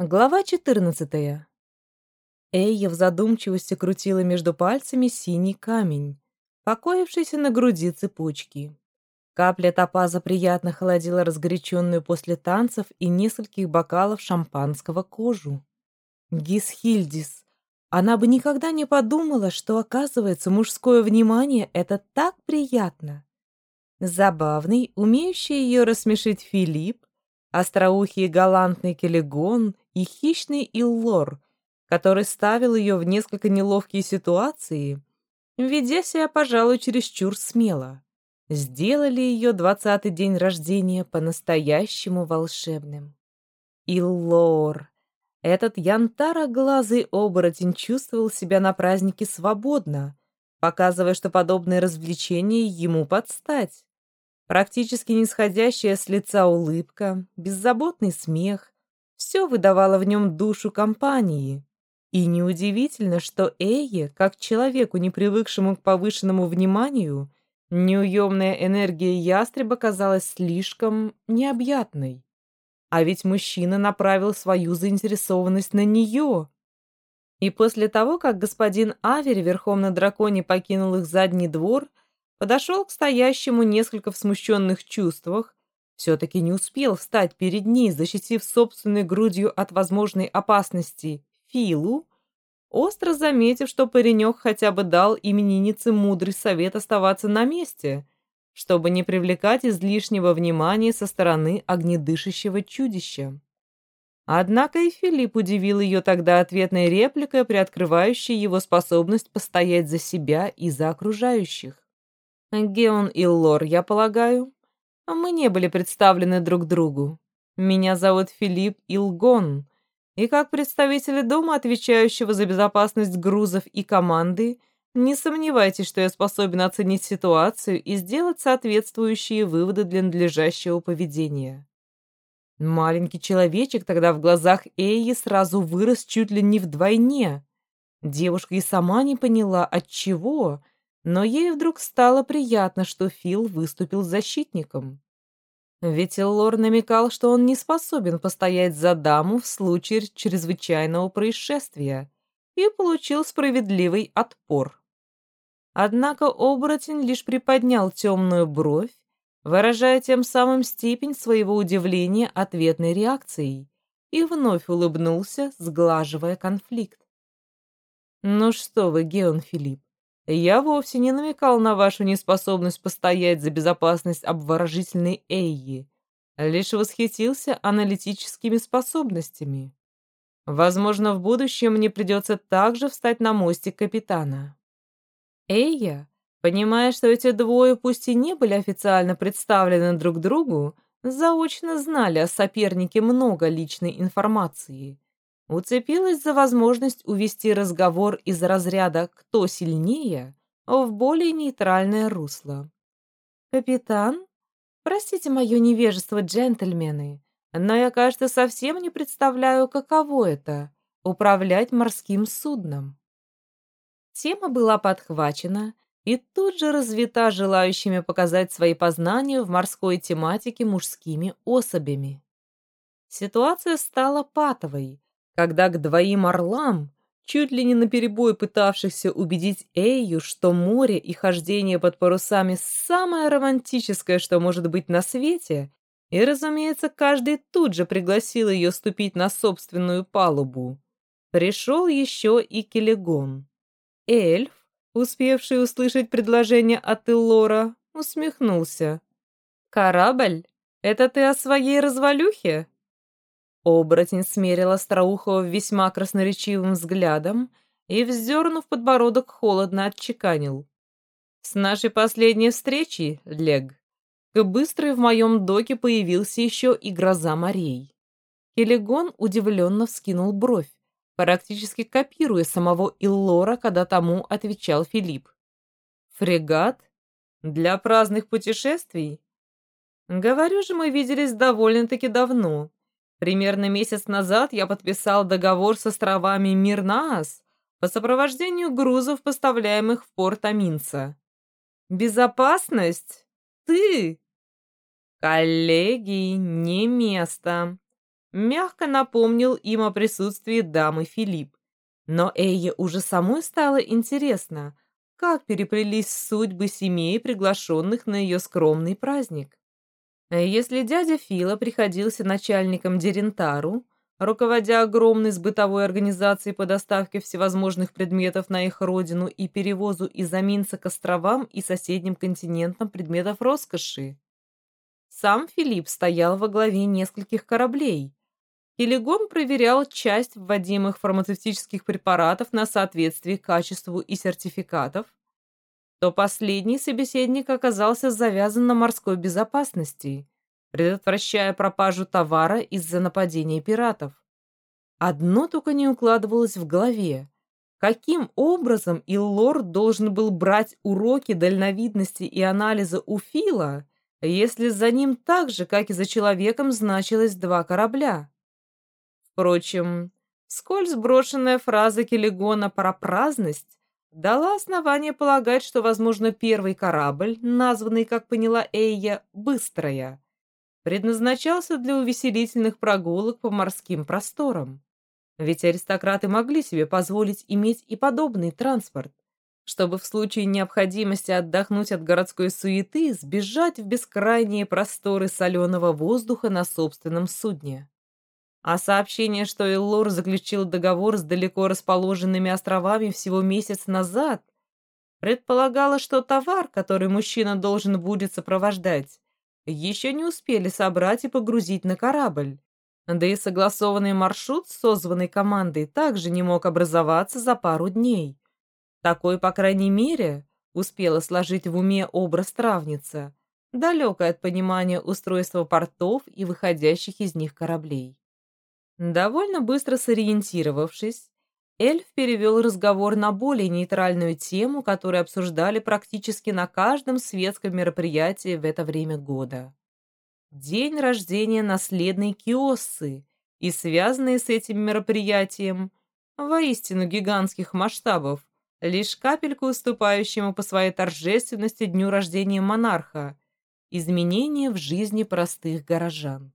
Глава 14. Эйя в задумчивости крутила между пальцами синий камень, покоившийся на груди цепочки. Капля топаза приятно холодила разгоряченную после танцев и нескольких бокалов шампанского кожу. Гисхильдис. Она бы никогда не подумала, что, оказывается, мужское внимание — это так приятно. Забавный, умеющий ее рассмешить Филипп, остроухий и галантный Келегон и хищный Иллор, который ставил ее в несколько неловкие ситуации, ведя себя, пожалуй, чересчур смело, сделали ее двадцатый день рождения по-настоящему волшебным. Иллор. Этот янтароглазый оборотень чувствовал себя на празднике свободно, показывая, что подобные развлечения ему подстать. Практически нисходящая с лица улыбка, беззаботный смех, все выдавало в нем душу компании. И неудивительно, что Эйе, как человеку, не привыкшему к повышенному вниманию, неуемная энергия ястреба казалась слишком необъятной. А ведь мужчина направил свою заинтересованность на нее. И после того, как господин Авери верхом на драконе покинул их задний двор, подошел к стоящему несколько в смущенных чувствах, все-таки не успел встать перед ней, защитив собственной грудью от возможной опасности Филу, остро заметив, что паренек хотя бы дал имениннице мудрый совет оставаться на месте, чтобы не привлекать излишнего внимания со стороны огнедышащего чудища. Однако и Филипп удивил ее тогда ответной репликой, приоткрывающей его способность постоять за себя и за окружающих. Геон и Лор, я полагаю, мы не были представлены друг другу. Меня зовут Филипп Илгон, и как представитель дома, отвечающего за безопасность грузов и команды, не сомневайтесь, что я способен оценить ситуацию и сделать соответствующие выводы для надлежащего поведения. Маленький человечек тогда в глазах Эйи сразу вырос чуть ли не вдвойне. Девушка и сама не поняла, от чего, но ей вдруг стало приятно, что Фил выступил защитником. Ведь Эллор намекал, что он не способен постоять за даму в случае чрезвычайного происшествия, и получил справедливый отпор. Однако оборотень лишь приподнял темную бровь, выражая тем самым степень своего удивления ответной реакцией, и вновь улыбнулся, сглаживая конфликт. «Ну что вы, Геон Филипп, я вовсе не намекал на вашу неспособность постоять за безопасность обворожительной Эйи, лишь восхитился аналитическими способностями. Возможно, в будущем мне придется также встать на мостик капитана. Эйя, понимая, что эти двое пусть и не были официально представлены друг другу, заочно знали о сопернике много личной информации уцепилась за возможность увести разговор из разряда «кто сильнее» в более нейтральное русло. «Капитан? Простите мое невежество, джентльмены, но я, кажется, совсем не представляю, каково это — управлять морским судном». Тема была подхвачена и тут же развита желающими показать свои познания в морской тематике мужскими особями. Ситуация стала патовой, когда к двоим орлам, чуть ли не наперебой пытавшихся убедить Эйю, что море и хождение под парусами самое романтическое, что может быть на свете, и, разумеется, каждый тут же пригласил ее ступить на собственную палубу. Пришел еще и Келегон. Эльф, успевший услышать предложение от Эллора, усмехнулся. «Корабль? Это ты о своей развалюхе?» Оборотень смерил Остроухова весьма красноречивым взглядом и, вздернув подбородок, холодно отчеканил. «С нашей последней встречи, Лег, к быстрой в моем доке появился еще и гроза морей». Келегон удивленно вскинул бровь, практически копируя самого Иллора, когда тому отвечал Филипп. «Фрегат? Для праздных путешествий?» «Говорю же, мы виделись довольно-таки давно, Примерно месяц назад я подписал договор с островами Мирнаас по сопровождению грузов, поставляемых в порт Аминца. Безопасность? Ты? Коллеги, не место. мягко напомнил им о присутствии дамы Филипп. Но Эйе уже самой стало интересно, как переплелись судьбы семей, приглашенных на ее скромный праздник. Если дядя Фила приходился начальником Дерентару, руководя огромной сбытовой организацией по доставке всевозможных предметов на их родину и перевозу из Аминца к островам и соседним континентам предметов роскоши. Сам Филипп стоял во главе нескольких кораблей. Келегон проверял часть вводимых фармацевтических препаратов на соответствие качеству и сертификатов, то последний собеседник оказался завязан на морской безопасности, предотвращая пропажу товара из-за нападения пиратов. Одно только не укладывалось в голове. Каким образом Иллор должен был брать уроки дальновидности и анализа у Фила, если за ним так же, как и за человеком, значилось два корабля? Впрочем, сколь сброшенная фраза Келегона про праздность дала основание полагать, что, возможно, первый корабль, названный, как поняла Эйя, «Быстрая», предназначался для увеселительных прогулок по морским просторам. Ведь аристократы могли себе позволить иметь и подобный транспорт, чтобы в случае необходимости отдохнуть от городской суеты сбежать в бескрайние просторы соленого воздуха на собственном судне. А сообщение, что Эллор заключил договор с далеко расположенными островами всего месяц назад, предполагало, что товар, который мужчина должен будет сопровождать, еще не успели собрать и погрузить на корабль. Да и согласованный маршрут с созванной командой также не мог образоваться за пару дней. Такой, по крайней мере, успела сложить в уме образ травница, далекая от понимания устройства портов и выходящих из них кораблей. Довольно быстро сориентировавшись, эльф перевел разговор на более нейтральную тему, которую обсуждали практически на каждом светском мероприятии в это время года. День рождения наследной Киоссы и связанные с этим мероприятием, воистину гигантских масштабов, лишь капельку уступающему по своей торжественности дню рождения монарха, изменения в жизни простых горожан.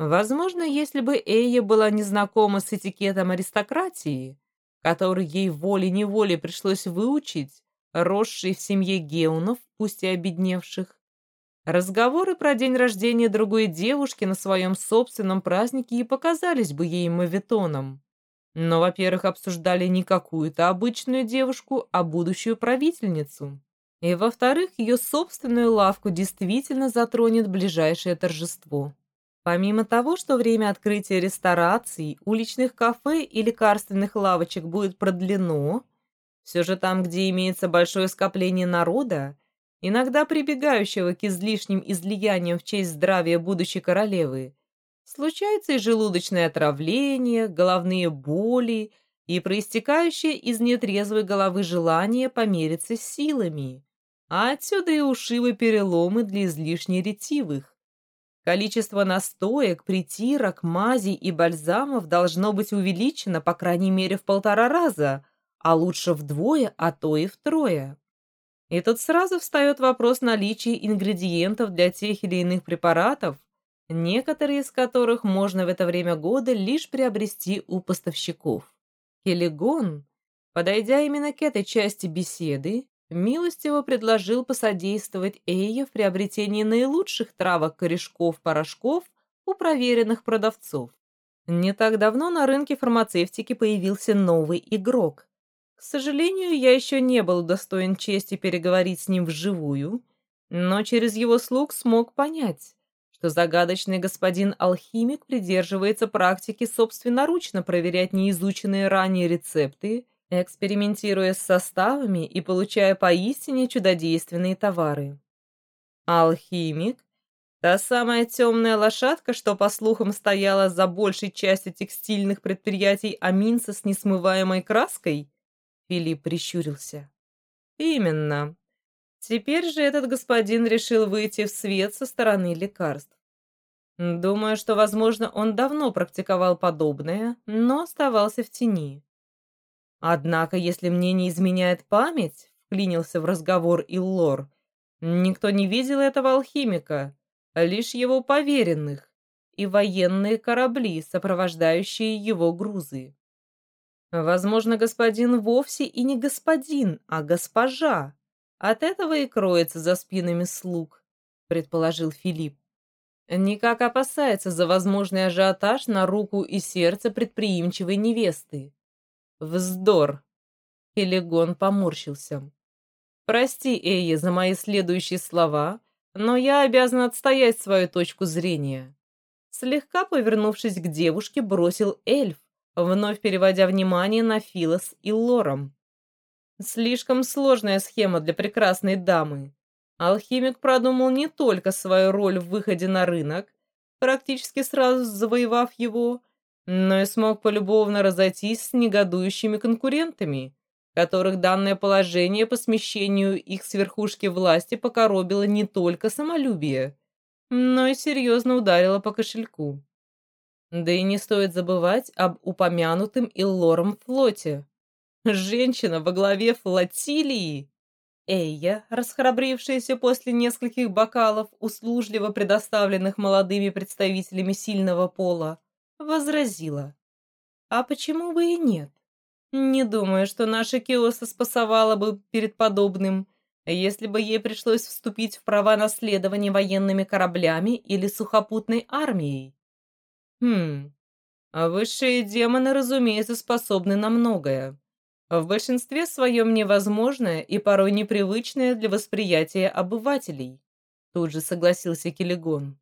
Возможно, если бы Эйя была незнакома с этикетом аристократии, который ей волей-неволей пришлось выучить, росшей в семье геунов, пусть и обедневших, разговоры про день рождения другой девушки на своем собственном празднике и показались бы ей моветоном. Но, во-первых, обсуждали не какую-то обычную девушку, а будущую правительницу. И, во-вторых, ее собственную лавку действительно затронет ближайшее торжество. Помимо того, что время открытия рестораций, уличных кафе и лекарственных лавочек будет продлено, все же там, где имеется большое скопление народа, иногда прибегающего к излишним излияниям в честь здравия будущей королевы, случаются и желудочное отравление, головные боли и проистекающее из нетрезвой головы желание помериться с силами, а отсюда и ушибы-переломы для излишне ретивых. Количество настоек, притирок, мазей и бальзамов должно быть увеличено по крайней мере в полтора раза, а лучше вдвое, а то и втрое. И тут сразу встает вопрос наличия ингредиентов для тех или иных препаратов, некоторые из которых можно в это время года лишь приобрести у поставщиков. Келегон, подойдя именно к этой части беседы, милостиво предложил посодействовать Эйе в приобретении наилучших травок, корешков, порошков у проверенных продавцов. Не так давно на рынке фармацевтики появился новый игрок. К сожалению, я еще не был достоин чести переговорить с ним вживую, но через его слуг смог понять, что загадочный господин алхимик придерживается практики собственноручно проверять неизученные ранее рецепты экспериментируя с составами и получая поистине чудодейственные товары. Алхимик — та самая темная лошадка, что, по слухам, стояла за большей частью текстильных предприятий Аминца с несмываемой краской? Филипп прищурился. Именно. Теперь же этот господин решил выйти в свет со стороны лекарств. Думаю, что, возможно, он давно практиковал подобное, но оставался в тени. Однако, если мне не изменяет память, вклинился в разговор Иллор, никто не видел этого алхимика, лишь его поверенных. и военные корабли, сопровождающие его грузы. Возможно, господин вовсе и не господин, а госпожа. От этого и кроется за спинами слуг, предположил Филипп. Никак опасается за возможный ажиотаж на руку и сердце предприимчивой невесты. Вздор. Хелигон поморщился. Прости, Эйя, за мои следующие слова, но я обязан отстоять свою точку зрения. Слегка повернувшись к девушке, бросил эльф, вновь переводя внимание на Филос и Лором. Слишком сложная схема для прекрасной дамы. Алхимик продумал не только свою роль в выходе на рынок, практически сразу завоевав его, но и смог полюбовно разойтись с негодующими конкурентами, которых данное положение по смещению их с верхушки власти покоробило не только самолюбие, но и серьезно ударило по кошельку. Да и не стоит забывать об упомянутом Иллором флоте. Женщина во главе флотилии Эйя, расхрабрившаяся после нескольких бокалов, услужливо предоставленных молодыми представителями сильного пола, возразила. «А почему бы и нет? Не думаю, что наша Киоса спасовала бы перед подобным, если бы ей пришлось вступить в права наследования военными кораблями или сухопутной армией. Хм, а высшие демоны, разумеется, способны на многое в большинстве своем невозможное и порой непривычное для восприятия обывателей. Тут же согласился Келегон.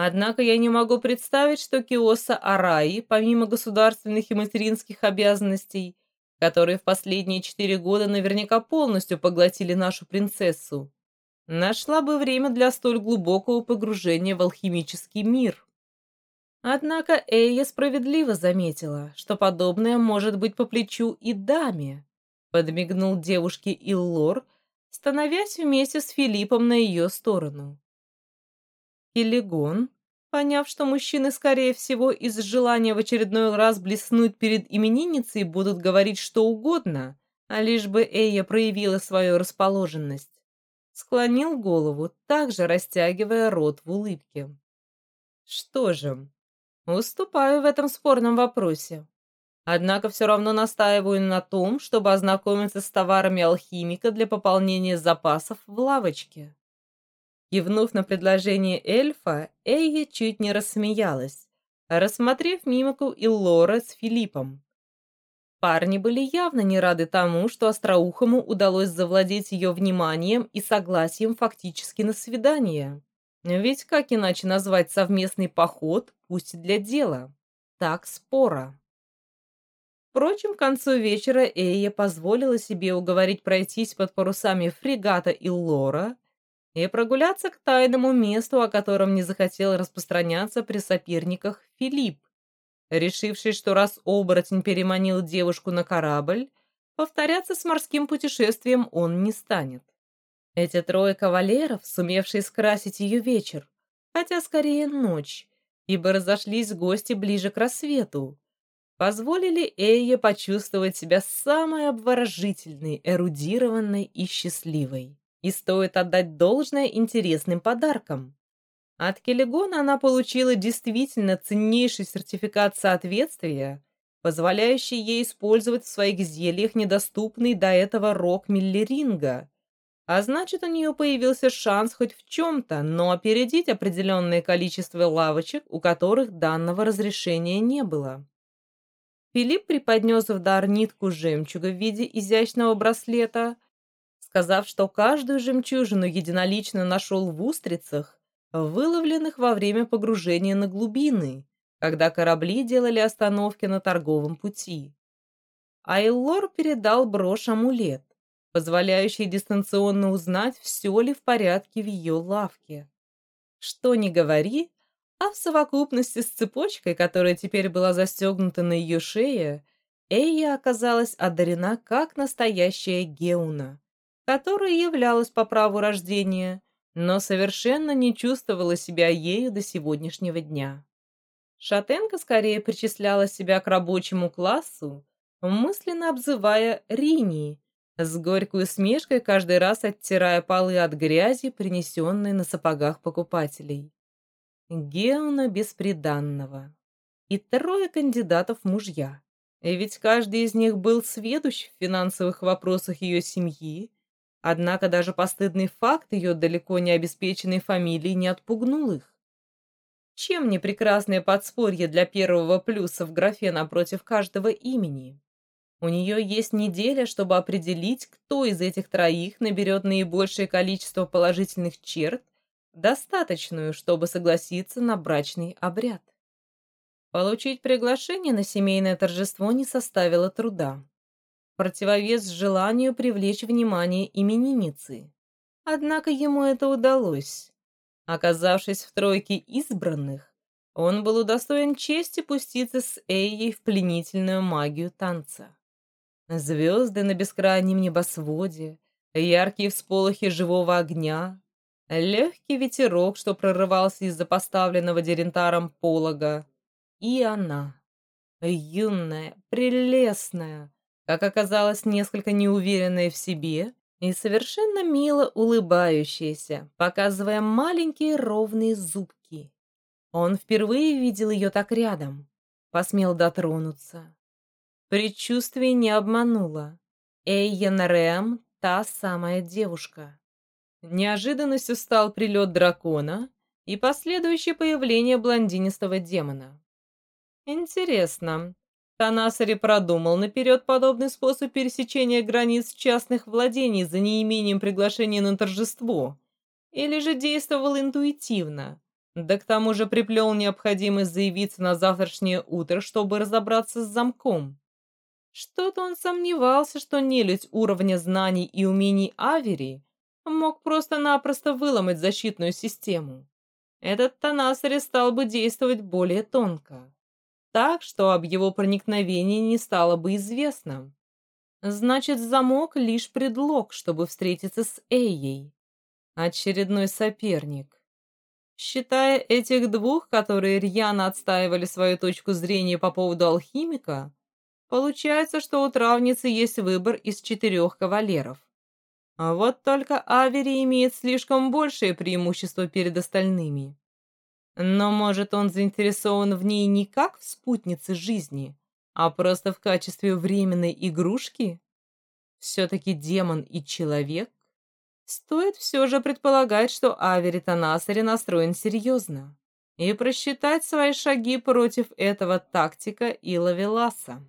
Однако я не могу представить, что Киоса Араи, помимо государственных и материнских обязанностей, которые в последние четыре года наверняка полностью поглотили нашу принцессу, нашла бы время для столь глубокого погружения в алхимический мир. Однако Эйя справедливо заметила, что подобное может быть по плечу и даме. Подмигнул девушке Иллор, становясь вместе с Филиппом на ее сторону. Киллигон, поняв, что мужчины, скорее всего, из желания в очередной раз блеснуть перед именинницей будут говорить что угодно, а лишь бы Эйя проявила свою расположенность, склонил голову, также растягивая рот в улыбке. Что же, Уступаю в этом спорном вопросе. Однако все равно настаиваю на том, чтобы ознакомиться с товарами алхимика для пополнения запасов в лавочке. Кивнув на предложение эльфа, Эйя чуть не рассмеялась, рассмотрев мимику Иллора с Филиппом. Парни были явно не рады тому, что Остроухому удалось завладеть ее вниманием и согласием фактически на свидание. Ведь как иначе назвать совместный поход, пусть для дела? Так спора. Впрочем, к концу вечера Эйя позволила себе уговорить пройтись под парусами фрегата и лора и прогуляться к тайному месту, о котором не захотел распространяться при соперниках Филипп, решивший, что раз оборотень переманил девушку на корабль, повторяться с морским путешествием он не станет. Эти трое кавалеров, сумевшие скрасить ее вечер, хотя скорее ночь, ибо разошлись гости ближе к рассвету, позволили Эйе почувствовать себя самой обворожительной, эрудированной и счастливой. И стоит отдать должное интересным подаркам. От Келегона она получила действительно ценнейший сертификат соответствия, позволяющий ей использовать в своих зельях недоступный до этого рок Миллеринга, а значит, у нее появился шанс хоть в чем-то, но опередить определенное количество лавочек, у которых данного разрешения не было. Филипп преподнес в дар нитку жемчуга в виде изящного браслета, сказав, что каждую жемчужину единолично нашел в устрицах, выловленных во время погружения на глубины, когда корабли делали остановки на торговом пути. Айлор передал брошь-амулет позволяющий дистанционно узнать, все ли в порядке в ее лавке. Что ни говори, а в совокупности с цепочкой, которая теперь была застегнута на ее шее, Эйя оказалась одарена как настоящая Геуна, которая являлась по праву рождения, но совершенно не чувствовала себя ею до сегодняшнего дня. Шатенка скорее причисляла себя к рабочему классу, мысленно обзывая Рини, с горькой усмешкой каждый раз оттирая полы от грязи, принесенной на сапогах покупателей. Геона Бесприданного и трое кандидатов мужья. Ведь каждый из них был сведущ в финансовых вопросах ее семьи, однако даже постыдный факт ее далеко не обеспеченной фамилии не отпугнул их. Чем не прекрасное подспорье для первого плюса в графе напротив каждого имени? У нее есть неделя, чтобы определить, кто из этих троих наберет наибольшее количество положительных черт, достаточную, чтобы согласиться на брачный обряд. Получить приглашение на семейное торжество не составило труда. Противовес желанию привлечь внимание именинницы. Однако ему это удалось. Оказавшись в тройке избранных, он был удостоен чести пуститься с Эйей в пленительную магию танца. Звезды на бескрайнем небосводе, яркие всполохи живого огня, легкий ветерок, что прорывался из-за поставленного дерентаром полога, и она, юная, прелестная, как оказалось, несколько неуверенная в себе и совершенно мило улыбающаяся, показывая маленькие ровные зубки. Он впервые видел ее так рядом, посмел дотронуться. Предчувствие не обмануло. Эйен Рэм — та самая девушка. Неожиданностью стал прилет дракона и последующее появление блондинистого демона. Интересно, Танасари продумал наперед подобный способ пересечения границ частных владений за неимением приглашения на торжество, или же действовал интуитивно, да к тому же приплел необходимость заявиться на завтрашнее утро, чтобы разобраться с замком. Что-то он сомневался, что нелюдь уровня знаний и умений Авери мог просто-напросто выломать защитную систему. Этот Танасари стал бы действовать более тонко. Так, что об его проникновении не стало бы известно. Значит, замок — лишь предлог, чтобы встретиться с Эйей. Очередной соперник. Считая этих двух, которые рьяно отстаивали свою точку зрения по поводу алхимика, Получается, что у травницы есть выбор из четырех кавалеров. А вот только Авери имеет слишком большее преимущество перед остальными. Но, может, он заинтересован в ней не как в спутнице жизни, а просто в качестве временной игрушки? Все-таки демон и человек? Стоит все же предполагать, что Авери Танасари настроен серьезно и просчитать свои шаги против этого тактика и.